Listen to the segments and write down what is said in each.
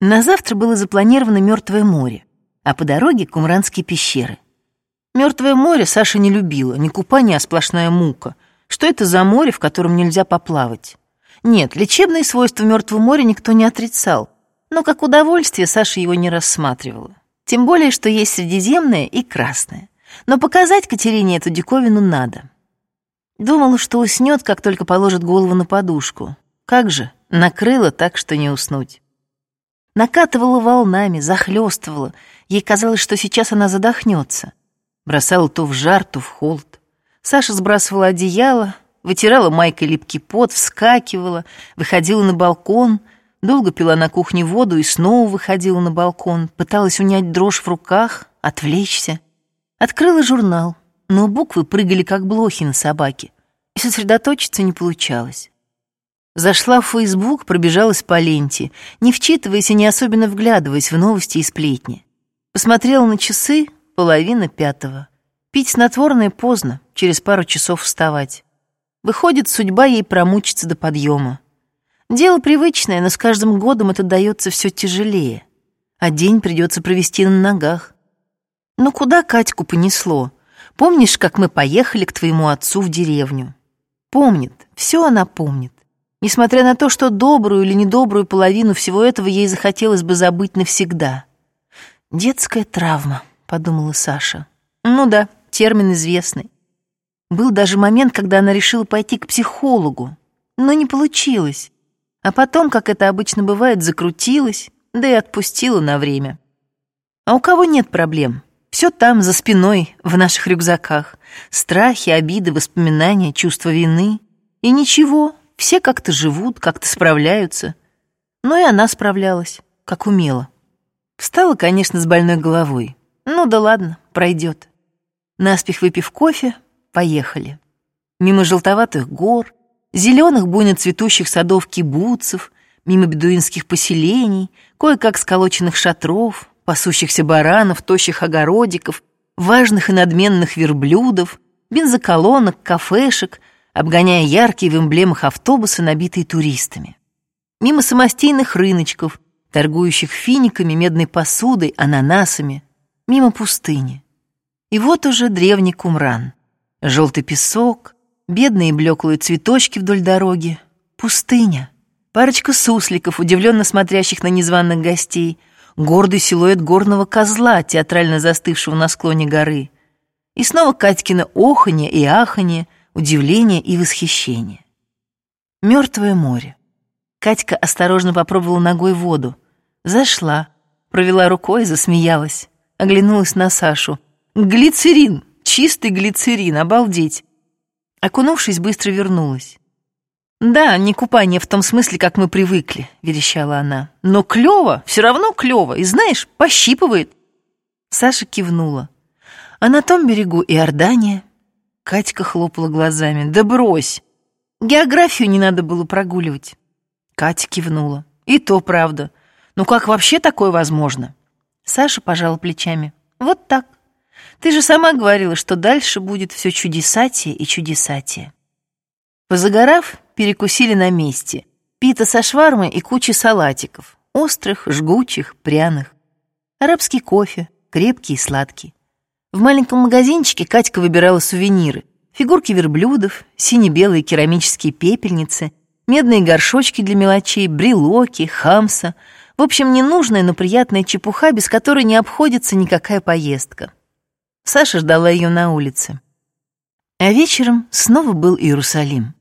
На завтра было запланировано Мертвое море, а по дороге Кумранские пещеры. Мертвое море Саша не любила, не купание, а сплошная мука. Что это за море, в котором нельзя поплавать? Нет, лечебные свойства Мертвого моря никто не отрицал, но как удовольствие Саша его не рассматривала. Тем более, что есть Средиземное и Красное. Но показать Катерине эту диковину надо. Думала, что уснет, как только положит голову на подушку. Как же, накрыла так, что не уснуть. Накатывала волнами, захлестывала. Ей казалось, что сейчас она задохнется. Бросала то в жар, то в холод. Саша сбрасывала одеяло, вытирала майкой липкий пот, вскакивала, выходила на балкон, долго пила на кухне воду и снова выходила на балкон, пыталась унять дрожь в руках, отвлечься. Открыла журнал, но буквы прыгали как блохи на собаке, и сосредоточиться не получалось. Зашла в Фейсбук, пробежалась по ленте, не вчитываясь и не особенно вглядываясь в новости и сплетни. Посмотрела на часы, половина пятого. Пить снотворное поздно, через пару часов вставать. Выходит, судьба ей промучиться до подъема. Дело привычное, но с каждым годом это дается все тяжелее. А день придется провести на ногах. Ну куда Катьку понесло? Помнишь, как мы поехали к твоему отцу в деревню? Помнит, все она помнит. Несмотря на то, что добрую или недобрую половину всего этого ей захотелось бы забыть навсегда. «Детская травма», — подумала Саша. «Ну да, термин известный. Был даже момент, когда она решила пойти к психологу, но не получилось. А потом, как это обычно бывает, закрутилась, да и отпустила на время. А у кого нет проблем? Все там, за спиной, в наших рюкзаках. Страхи, обиды, воспоминания, чувство вины. И ничего, все как-то живут, как-то справляются. Но и она справлялась, как умела. Встала, конечно, с больной головой. Ну да ладно, пройдет. Наспех выпив кофе, поехали. Мимо желтоватых гор, зеленых буйно цветущих садов кибуцев, мимо бедуинских поселений, кое-как сколоченных шатров, пасущихся баранов, тощих огородиков, важных и надменных верблюдов, бензоколонок, кафешек, обгоняя яркие в эмблемах автобусы, набитые туристами. Мимо самостийных рыночков, торгующих финиками, медной посудой, ананасами, мимо пустыни. И вот уже древний Кумран. Желтый песок, бедные блеклые цветочки вдоль дороги, пустыня. Парочка сусликов, удивленно смотрящих на незваных гостей — гордый силуэт горного козла, театрально застывшего на склоне горы. И снова Катькино оханье и аханье, удивление и восхищение. Мертвое море. Катька осторожно попробовала ногой воду. Зашла, провела рукой засмеялась. Оглянулась на Сашу. «Глицерин! Чистый глицерин! Обалдеть!» Окунувшись, быстро вернулась. «Да, не купание в том смысле, как мы привыкли», — верещала она. «Но клёво, все равно клёво, и знаешь, пощипывает». Саша кивнула. «А на том берегу Иордания?» Катька хлопала глазами. «Да брось! Географию не надо было прогуливать». Катя кивнула. «И то правда. Ну как вообще такое возможно?» Саша пожала плечами. «Вот так. Ты же сама говорила, что дальше будет все чудесатие и чудесатие». Позагорав, перекусили на месте. Пита со швармой и кучей салатиков. Острых, жгучих, пряных. Арабский кофе, крепкий и сладкий. В маленьком магазинчике Катька выбирала сувениры. Фигурки верблюдов, сине-белые керамические пепельницы, медные горшочки для мелочей, брелоки, хамса. В общем, ненужная, но приятная чепуха, без которой не обходится никакая поездка. Саша ждала ее на улице. А вечером снова был Иерусалим.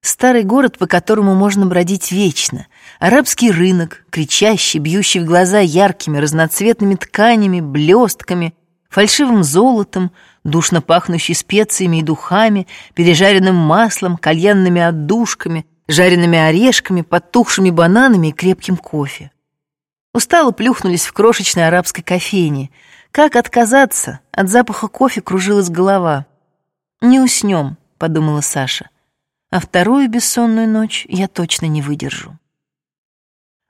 Старый город, по которому можно бродить вечно. Арабский рынок, кричащий, бьющий в глаза яркими разноцветными тканями, блестками, фальшивым золотом, душно пахнущий специями и духами, пережаренным маслом, кальянными отдушками, жареными орешками, подтухшими бананами и крепким кофе. Устало плюхнулись в крошечной арабской кофейне. Как отказаться? От запаха кофе кружилась голова. «Не уснем», — подумала Саша а вторую бессонную ночь я точно не выдержу.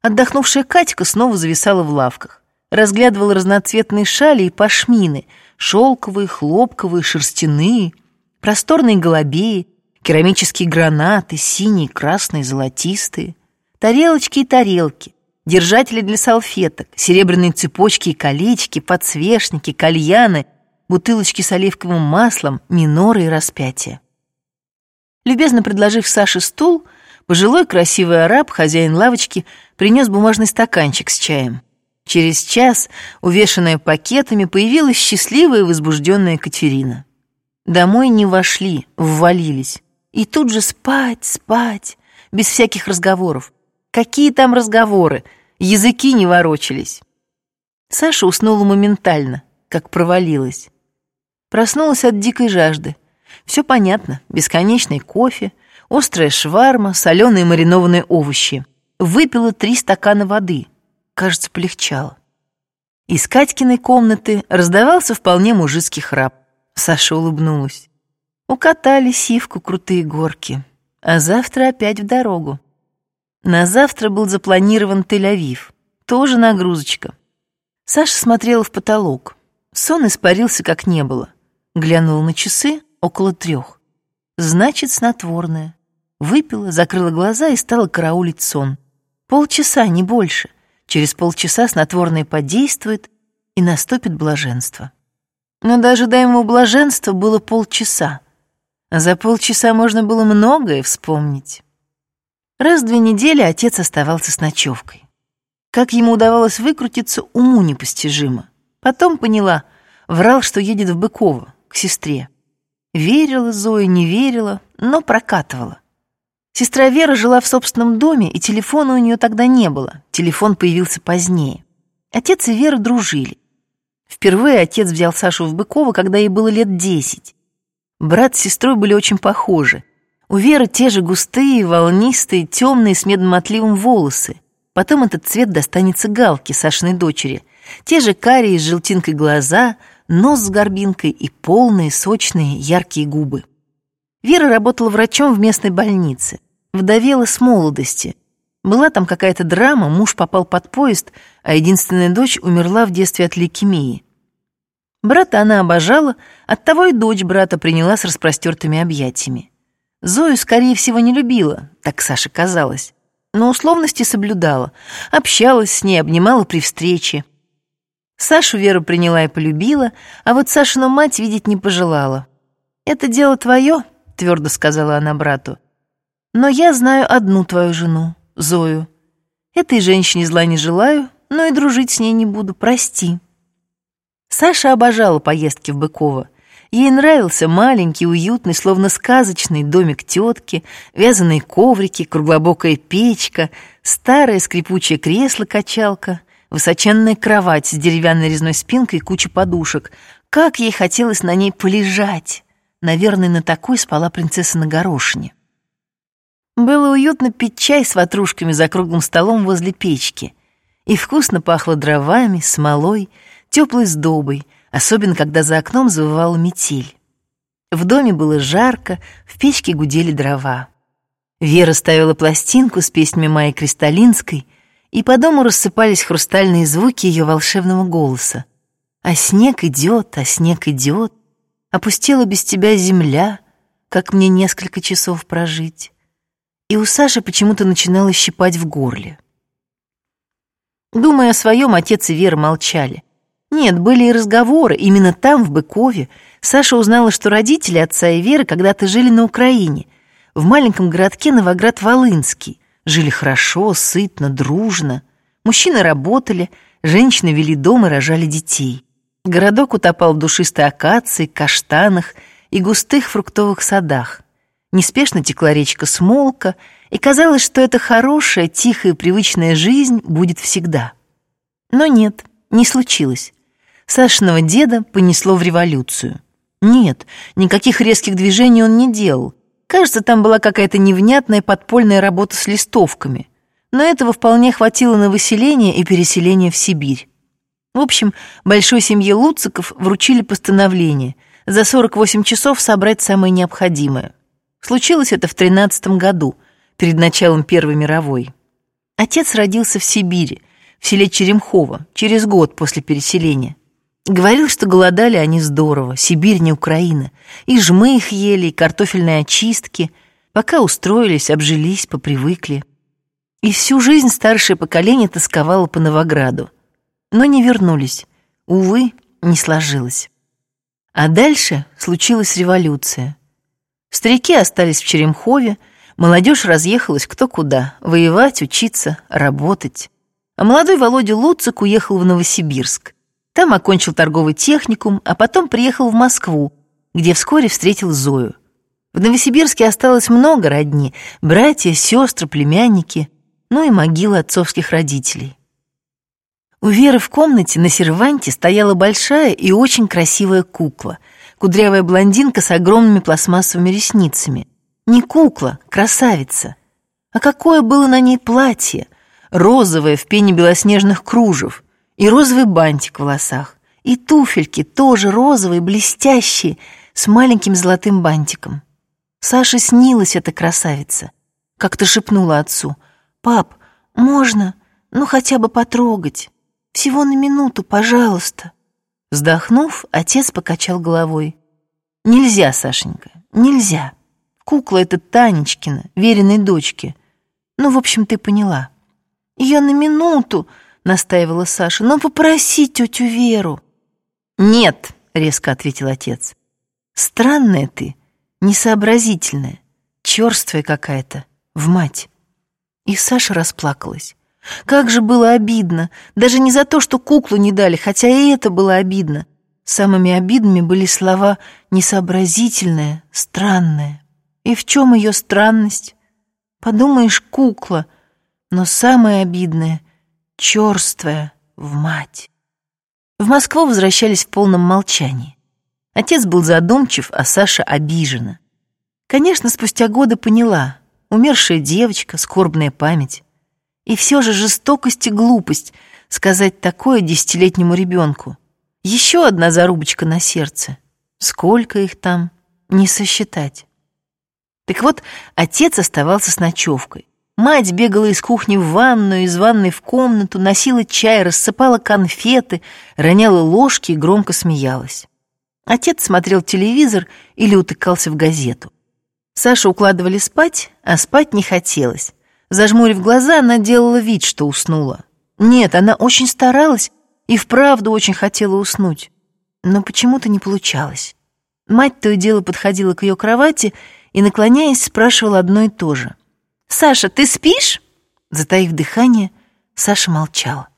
Отдохнувшая Катька снова зависала в лавках, разглядывала разноцветные шали и пашмины, шелковые, хлопковые, шерстяные, просторные голубей, керамические гранаты, синие, красные, золотистые, тарелочки и тарелки, держатели для салфеток, серебряные цепочки и колечки, подсвечники, кальяны, бутылочки с оливковым маслом, миноры и распятия. Любезно предложив Саше стул, пожилой красивый араб, хозяин лавочки, принес бумажный стаканчик с чаем. Через час, увешанная пакетами, появилась счастливая и возбужденная Катерина. Домой не вошли, ввалились. И тут же спать, спать, без всяких разговоров. Какие там разговоры? Языки не ворочались. Саша уснула моментально, как провалилась. Проснулась от дикой жажды. Все понятно. Бесконечный кофе, острая шварма, соленые маринованные овощи. Выпила три стакана воды. Кажется, полегчало. Из Катькиной комнаты раздавался вполне мужицкий храп. Саша улыбнулась. Укатали сивку крутые горки. А завтра опять в дорогу. На завтра был запланирован Тель-Авив. Тоже нагрузочка. Саша смотрела в потолок. Сон испарился, как не было. Глянула на часы около трех. Значит, снотворное. Выпила, закрыла глаза и стала караулить сон. Полчаса, не больше. Через полчаса снотворное подействует, и наступит блаженство. Но даже ожидаемого блаженства было полчаса. А за полчаса можно было многое вспомнить. Раз в две недели отец оставался с ночевкой. Как ему удавалось выкрутиться, уму непостижимо. Потом поняла, врал, что едет в Быково, к сестре. Верила Зоя, не верила, но прокатывала. Сестра Вера жила в собственном доме, и телефона у нее тогда не было. Телефон появился позднее. Отец и Вера дружили. Впервые отец взял Сашу в Быково, когда ей было лет десять. Брат с сестрой были очень похожи. У Веры те же густые, волнистые, темные с медным отливом волосы. Потом этот цвет достанется Галке, Сашиной дочери. Те же карие с желтинкой глаза, нос с горбинкой и полные, сочные, яркие губы. Вера работала врачом в местной больнице. Вдовела с молодости. Была там какая-то драма, муж попал под поезд, а единственная дочь умерла в детстве от лейкемии. Брата она обожала, оттого и дочь брата приняла с распростертыми объятиями. Зою, скорее всего, не любила, так Саше казалось, но условности соблюдала, общалась с ней, обнимала при встрече. Сашу Вера приняла и полюбила, а вот Сашину мать видеть не пожелала. «Это дело твое», — твердо сказала она брату. «Но я знаю одну твою жену, Зою. Этой женщине зла не желаю, но и дружить с ней не буду, прости». Саша обожала поездки в Быково. Ей нравился маленький, уютный, словно сказочный домик тетки, вязаные коврики, круглобокая печка, старое скрипучее кресло-качалка, высоченная кровать с деревянной резной спинкой и куча подушек. Как ей хотелось на ней полежать! Наверное, на такой спала принцесса на горошине. Было уютно пить чай с ватрушками за круглым столом возле печки. И вкусно пахло дровами, смолой, теплой сдобой — особенно когда за окном завывала метель. В доме было жарко, в печке гудели дрова. Вера ставила пластинку с песнями Майи Кристалинской, и по дому рассыпались хрустальные звуки ее волшебного голоса. «А снег идет, а снег идет, опустела без тебя земля, как мне несколько часов прожить». И у Саши почему-то начинало щипать в горле. Думая о своем, отец и Вера молчали. Нет, были и разговоры. Именно там, в Быкове, Саша узнала, что родители отца и Веры когда-то жили на Украине, в маленьком городке Новоград-Волынский. Жили хорошо, сытно, дружно. Мужчины работали, женщины вели дом и рожали детей. Городок утопал в душистой акации, каштанах и густых фруктовых садах. Неспешно текла речка Смолка, и казалось, что эта хорошая, тихая, привычная жизнь будет всегда. Но нет, не случилось. Сашиного деда понесло в революцию. Нет, никаких резких движений он не делал. Кажется, там была какая-то невнятная подпольная работа с листовками. Но этого вполне хватило на выселение и переселение в Сибирь. В общем, большой семье Луциков вручили постановление за 48 часов собрать самое необходимое. Случилось это в 13 году, перед началом Первой мировой. Отец родился в Сибири, в селе Черемхово, через год после переселения. Говорил, что голодали они здорово, Сибирь не Украина. И жмы их ели, и картофельные очистки. Пока устроились, обжились, попривыкли. И всю жизнь старшее поколение тосковало по Новограду. Но не вернулись. Увы, не сложилось. А дальше случилась революция. Старики остались в Черемхове, молодежь разъехалась кто куда, воевать, учиться, работать. А молодой Володя Луцик уехал в Новосибирск. Там окончил торговый техникум, а потом приехал в Москву, где вскоре встретил Зою. В Новосибирске осталось много родни, братья, сестры, племянники — ну и могилы отцовских родителей. У Веры в комнате на серванте стояла большая и очень красивая кукла, кудрявая блондинка с огромными пластмассовыми ресницами. Не кукла, красавица. А какое было на ней платье, розовое в пене белоснежных кружев, и розовый бантик в волосах, и туфельки тоже розовые, блестящие, с маленьким золотым бантиком. Саше снилась эта красавица. Как-то шепнула отцу — «Пап, можно? Ну, хотя бы потрогать. Всего на минуту, пожалуйста». Вздохнув, отец покачал головой. «Нельзя, Сашенька, нельзя. Кукла эта Танечкина, веренной дочки. Ну, в общем, ты поняла». «Я на минуту», — настаивала Саша, «но попроси тетю Веру». «Нет», — резко ответил отец. «Странная ты, несообразительная, черствая какая-то, в мать». И Саша расплакалась. Как же было обидно, даже не за то, что куклу не дали, хотя и это было обидно. Самыми обидными были слова «несообразительная», «странная». И в чем ее странность? Подумаешь, кукла, но самое обидное — черствая в мать. В Москву возвращались в полном молчании. Отец был задумчив, а Саша обижена. Конечно, спустя годы поняла, умершая девочка, скорбная память. И все же жестокость и глупость сказать такое десятилетнему ребенку. Еще одна зарубочка на сердце. Сколько их там, не сосчитать. Так вот, отец оставался с ночевкой. Мать бегала из кухни в ванную, из ванной в комнату, носила чай, рассыпала конфеты, роняла ложки и громко смеялась. Отец смотрел телевизор или утыкался в газету. Сашу укладывали спать, а спать не хотелось. Зажмурив глаза, она делала вид, что уснула. Нет, она очень старалась и вправду очень хотела уснуть. Но почему-то не получалось. Мать то и дело подходила к ее кровати и, наклоняясь, спрашивала одно и то же. «Саша, ты спишь?» Затаив дыхание, Саша молчала.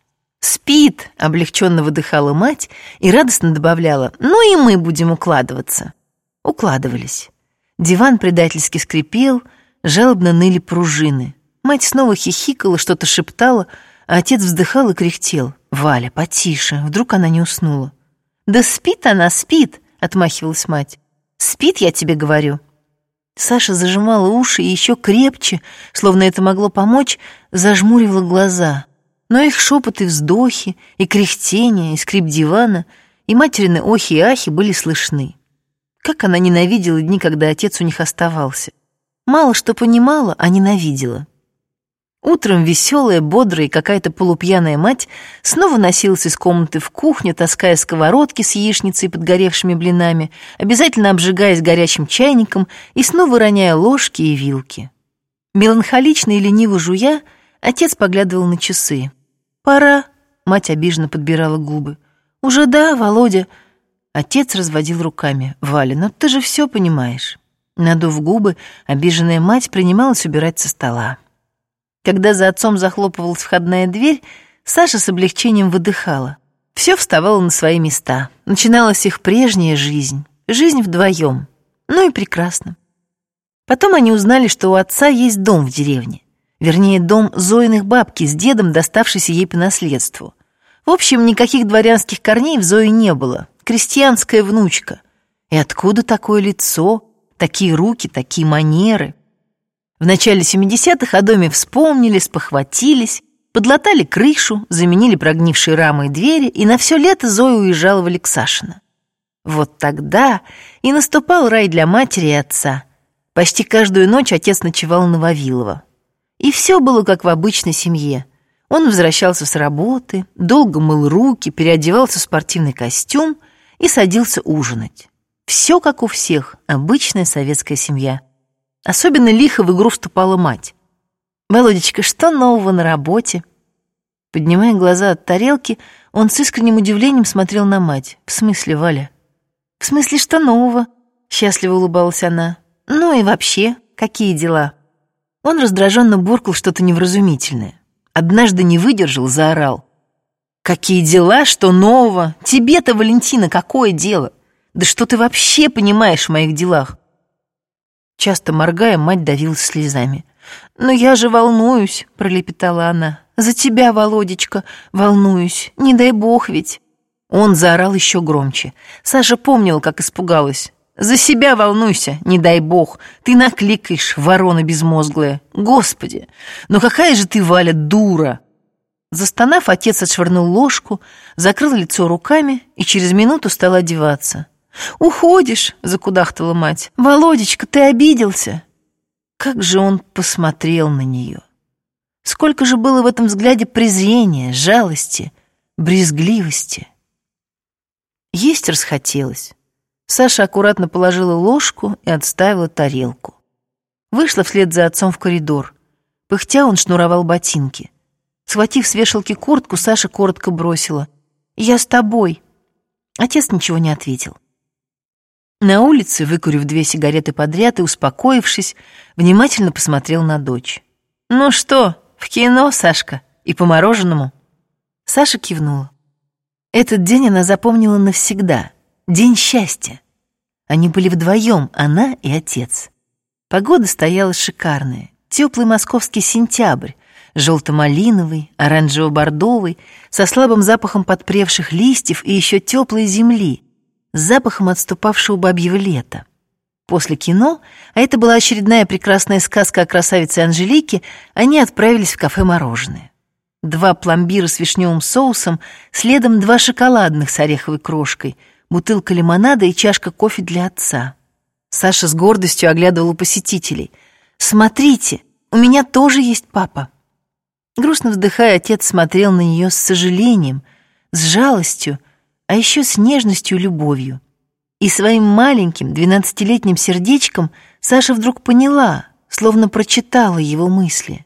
«Спит!» — облегченно выдыхала мать и радостно добавляла. «Ну и мы будем укладываться». Укладывались. Диван предательски скрипел, жалобно ныли пружины. Мать снова хихикала, что-то шептала, а отец вздыхал и кряхтел. «Валя, потише, вдруг она не уснула». «Да спит она, спит!» — отмахивалась мать. «Спит, я тебе говорю». Саша зажимала уши и еще крепче, словно это могло помочь, зажмуривала глаза. Но их шепот и вздохи, и кряхтение, и скрип дивана, и материны охи и ахи были слышны. Как она ненавидела дни, когда отец у них оставался. Мало что понимала, а ненавидела. Утром веселая, бодрая и какая-то полупьяная мать снова носилась из комнаты в кухню, таская сковородки с яичницей и подгоревшими блинами, обязательно обжигаясь горячим чайником и снова роняя ложки и вилки. Меланхолично и лениво жуя, отец поглядывал на часы. «Пора», — мать обиженно подбирала губы. «Уже да, Володя», Отец разводил руками. «Валя, ну ты же все понимаешь». Надув губы, обиженная мать принималась убирать со стола. Когда за отцом захлопывалась входная дверь, Саша с облегчением выдыхала. Все вставало на свои места. Начиналась их прежняя жизнь. Жизнь вдвоем. Ну и прекрасно. Потом они узнали, что у отца есть дом в деревне. Вернее, дом Зоиных бабки с дедом, доставшийся ей по наследству. В общем, никаких дворянских корней в Зое не было крестьянская внучка. И откуда такое лицо, такие руки, такие манеры? В начале 70-х о доме вспомнили, спохватились, подлатали крышу, заменили прогнившие рамы и двери, и на все лето Зоя уезжала в Алексашино. Вот тогда и наступал рай для матери и отца. Почти каждую ночь отец ночевал на Вавилова. И все было как в обычной семье. Он возвращался с работы, долго мыл руки, переодевался в спортивный костюм — и садился ужинать. Все как у всех, обычная советская семья. Особенно лихо в игру вступала мать. Володечка, что нового на работе?» Поднимая глаза от тарелки, он с искренним удивлением смотрел на мать. «В смысле, Валя?» «В смысле, что нового?» Счастливо улыбалась она. «Ну и вообще, какие дела?» Он раздраженно буркал что-то невразумительное. Однажды не выдержал, заорал. «Какие дела? Что нового? Тебе-то, Валентина, какое дело? Да что ты вообще понимаешь в моих делах?» Часто моргая, мать давилась слезами. «Но я же волнуюсь», — пролепетала она. «За тебя, Володечка, волнуюсь. Не дай бог ведь». Он заорал еще громче. Саша помнил, как испугалась. «За себя волнуйся, не дай бог. Ты накликаешь, ворона безмозглая. Господи, ну какая же ты, Валя, дура!» Застонав, отец отшвырнул ложку, закрыл лицо руками и через минуту стал одеваться. «Уходишь?» — закудахтала мать. «Володечка, ты обиделся?» Как же он посмотрел на нее! Сколько же было в этом взгляде презрения, жалости, брезгливости! Есть расхотелось. Саша аккуратно положила ложку и отставила тарелку. Вышла вслед за отцом в коридор. Пыхтя он шнуровал ботинки. Схватив с вешалки куртку, Саша коротко бросила. «Я с тобой». Отец ничего не ответил. На улице, выкурив две сигареты подряд и успокоившись, внимательно посмотрел на дочь. «Ну что, в кино, Сашка? И по мороженому?» Саша кивнула. Этот день она запомнила навсегда. День счастья. Они были вдвоем, она и отец. Погода стояла шикарная. Теплый московский сентябрь, желто-малиновый, оранжево-бордовый, со слабым запахом подпревших листьев и еще теплой земли — запахом отступавшего бабьего лета. После кино, а это была очередная прекрасная сказка о красавице Анжелике, они отправились в кафе «Мороженое». Два пломбира с вишневым соусом, следом два шоколадных с ореховой крошкой, бутылка лимонада и чашка кофе для отца. Саша с гордостью оглядывала посетителей. «Смотрите, у меня тоже есть папа». Грустно вздыхая, отец смотрел на нее с сожалением, с жалостью, а еще с нежностью и любовью. И своим маленьким двенадцатилетним сердечком Саша вдруг поняла, словно прочитала его мысли.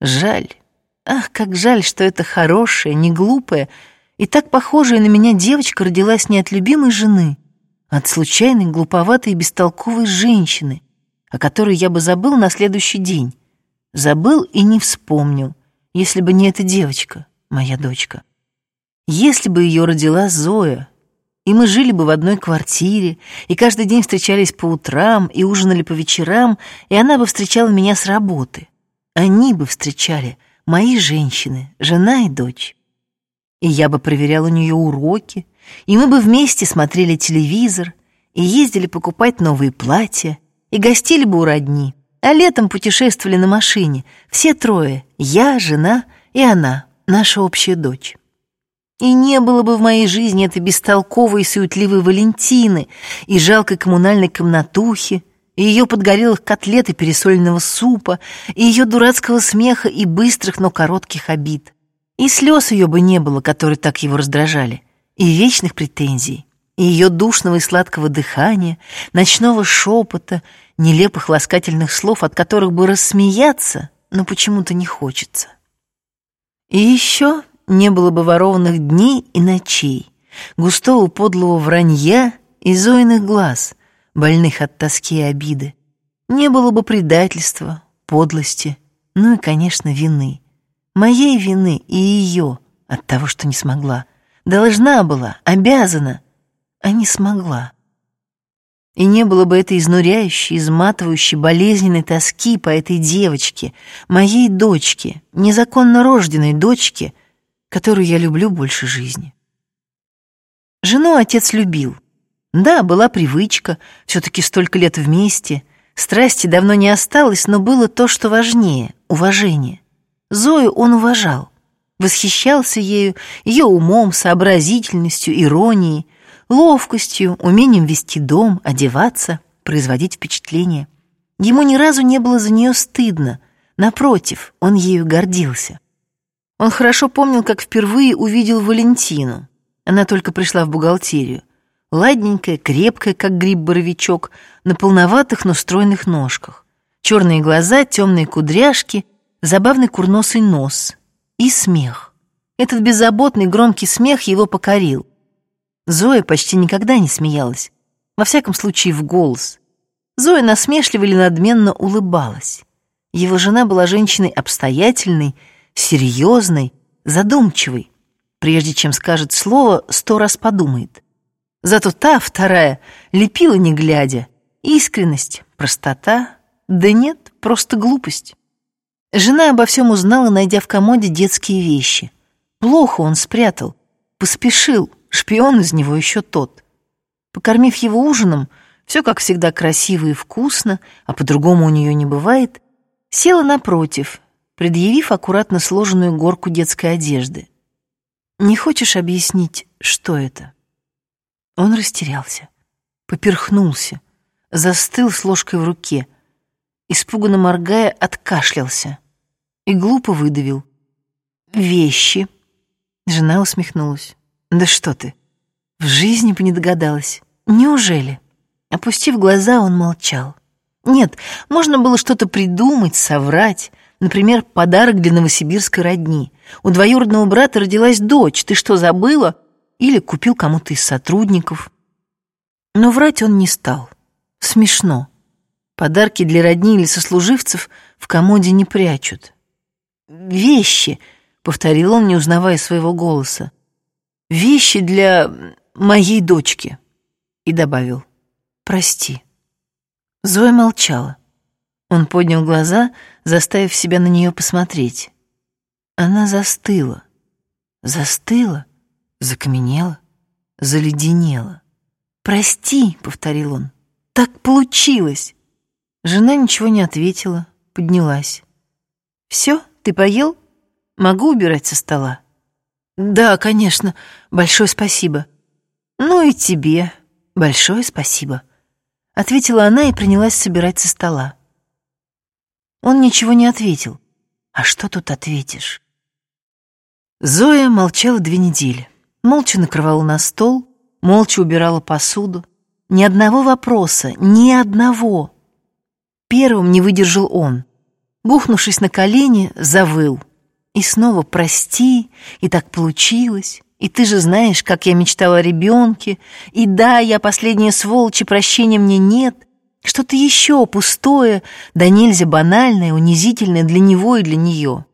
Жаль, ах, как жаль, что эта хорошая, не глупая и так похожая на меня девочка родилась не от любимой жены, а от случайной, глуповатой и бестолковой женщины, о которой я бы забыл на следующий день. Забыл и не вспомнил, если бы не эта девочка, моя дочка. Если бы ее родила Зоя, и мы жили бы в одной квартире, и каждый день встречались по утрам, и ужинали по вечерам, и она бы встречала меня с работы. Они бы встречали, мои женщины, жена и дочь. И я бы проверял у нее уроки, и мы бы вместе смотрели телевизор, и ездили покупать новые платья, и гостили бы у родни, а летом путешествовали на машине, все трое, я, жена и она, наша общая дочь. И не было бы в моей жизни этой бестолковой и суетливой Валентины и жалкой коммунальной комнатухи, и ее подгорелых котлет и пересоленного супа, и ее дурацкого смеха и быстрых, но коротких обид. И слез ее бы не было, которые так его раздражали, и вечных претензий, и ее душного и сладкого дыхания, ночного шепота, нелепых ласкательных слов, от которых бы рассмеяться, но почему-то не хочется. И еще не было бы ворованных дней и ночей, густого подлого вранья и зойных глаз, больных от тоски и обиды. Не было бы предательства, подлости, ну и, конечно, вины. Моей вины и ее от того, что не смогла. Должна была, обязана, а не смогла. И не было бы этой изнуряющей, изматывающей, болезненной тоски по этой девочке, моей дочке, незаконно рожденной дочке — которую я люблю больше жизни. Жену отец любил. Да, была привычка, все-таки столько лет вместе. Страсти давно не осталось, но было то, что важнее — уважение. Зою он уважал, восхищался ею, ее умом, сообразительностью, иронией, ловкостью, умением вести дом, одеваться, производить впечатление. Ему ни разу не было за нее стыдно, напротив, он ею гордился. Он хорошо помнил, как впервые увидел Валентину. Она только пришла в бухгалтерию. Ладненькая, крепкая, как гриб-боровичок, на полноватых, но стройных ножках. Черные глаза, темные кудряшки, забавный курносый нос и смех. Этот беззаботный громкий смех его покорил. Зоя почти никогда не смеялась, во всяком случае в голос. Зоя насмешливо или надменно улыбалась. Его жена была женщиной обстоятельной, серьезной, задумчивой. Прежде чем скажет слово, сто раз подумает. Зато та, вторая, лепила не глядя. Искренность, простота, да нет, просто глупость. Жена обо всем узнала, найдя в комоде детские вещи. Плохо он спрятал, поспешил, шпион из него еще тот. Покормив его ужином, все как всегда красиво и вкусно, а по-другому у нее не бывает, села напротив, предъявив аккуратно сложенную горку детской одежды. «Не хочешь объяснить, что это?» Он растерялся, поперхнулся, застыл с ложкой в руке, испуганно моргая, откашлялся и глупо выдавил. «Вещи». Жена усмехнулась. «Да что ты, в жизни бы не догадалась. Неужели?» Опустив глаза, он молчал. Нет, можно было что-то придумать, соврать. Например, подарок для новосибирской родни. У двоюродного брата родилась дочь. Ты что, забыла? Или купил кому-то из сотрудников. Но врать он не стал. Смешно. Подарки для родни или сослуживцев в комоде не прячут. «Вещи», — повторил он, не узнавая своего голоса. «Вещи для моей дочки». И добавил «Прости». Зоя молчала. Он поднял глаза, заставив себя на нее посмотреть. Она застыла. Застыла, закаменела, заледенела. «Прости», — повторил он, — «так получилось». Жена ничего не ответила, поднялась. «Все, ты поел? Могу убирать со стола?» «Да, конечно. Большое спасибо». «Ну и тебе большое спасибо», — ответила она и принялась собирать со стола. Он ничего не ответил. «А что тут ответишь?» Зоя молчала две недели. Молча накрывала на стол, молча убирала посуду. Ни одного вопроса, ни одного. Первым не выдержал он. Бухнувшись на колени, завыл. И снова «прости», и так получилось. И ты же знаешь, как я мечтала о ребенке. И да, я последняя сволочь, и прощения мне нет. Что-то еще пустое, да нельзя банальное, унизительное для него и для нее.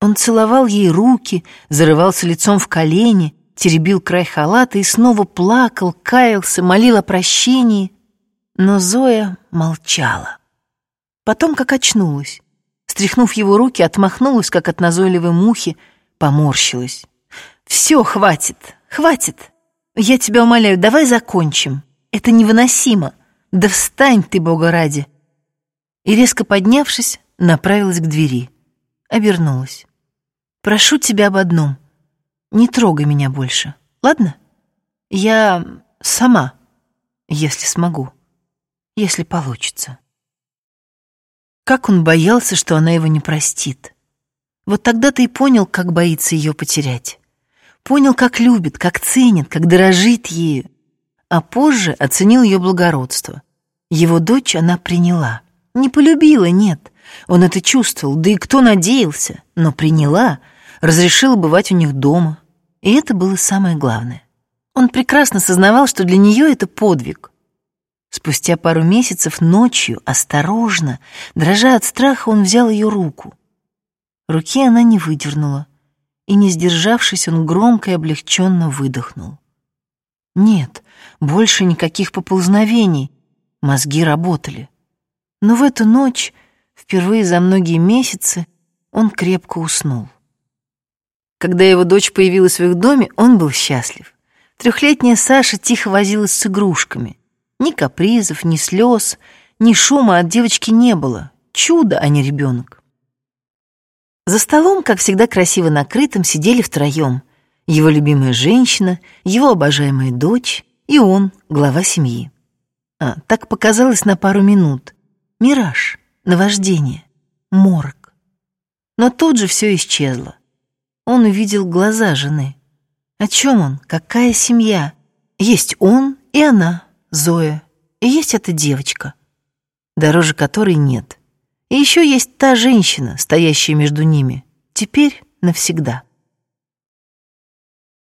Он целовал ей руки, зарывался лицом в колени, теребил край халата и снова плакал, каялся, молил о прощении. Но Зоя молчала. Потом как очнулась. Стряхнув его руки, отмахнулась, как от назойливой мухи, поморщилась. «Все, хватит, хватит. Я тебя умоляю, давай закончим. Это невыносимо. Да встань ты, Бога ради!» И резко поднявшись, направилась к двери. Обернулась. «Прошу тебя об одном. Не трогай меня больше, ладно? Я сама, если смогу, если получится». Как он боялся, что она его не простит. Вот тогда ты и понял, как боится ее потерять. Понял, как любит, как ценит, как дорожит ею. А позже оценил ее благородство. Его дочь она приняла. Не полюбила, нет. Он это чувствовал, да и кто надеялся, но приняла, разрешила бывать у них дома. И это было самое главное. Он прекрасно сознавал, что для нее это подвиг — Спустя пару месяцев ночью, осторожно, дрожа от страха, он взял ее руку. Руки она не выдернула, и, не сдержавшись, он громко и облегченно выдохнул. Нет, больше никаких поползновений, мозги работали. Но в эту ночь, впервые за многие месяцы, он крепко уснул. Когда его дочь появилась в их доме, он был счастлив. Трехлетняя Саша тихо возилась с игрушками — ни капризов, ни слез, ни шума от девочки не было. Чудо, а не ребенок. За столом, как всегда красиво накрытым, сидели втроем. Его любимая женщина, его обожаемая дочь и он, глава семьи. А, так показалось на пару минут. Мираж, наваждение, морок. Но тут же все исчезло. Он увидел глаза жены. О чем он? Какая семья? Есть он и она, Зоя, и есть эта девочка, дороже которой нет. И еще есть та женщина, стоящая между ними, теперь навсегда.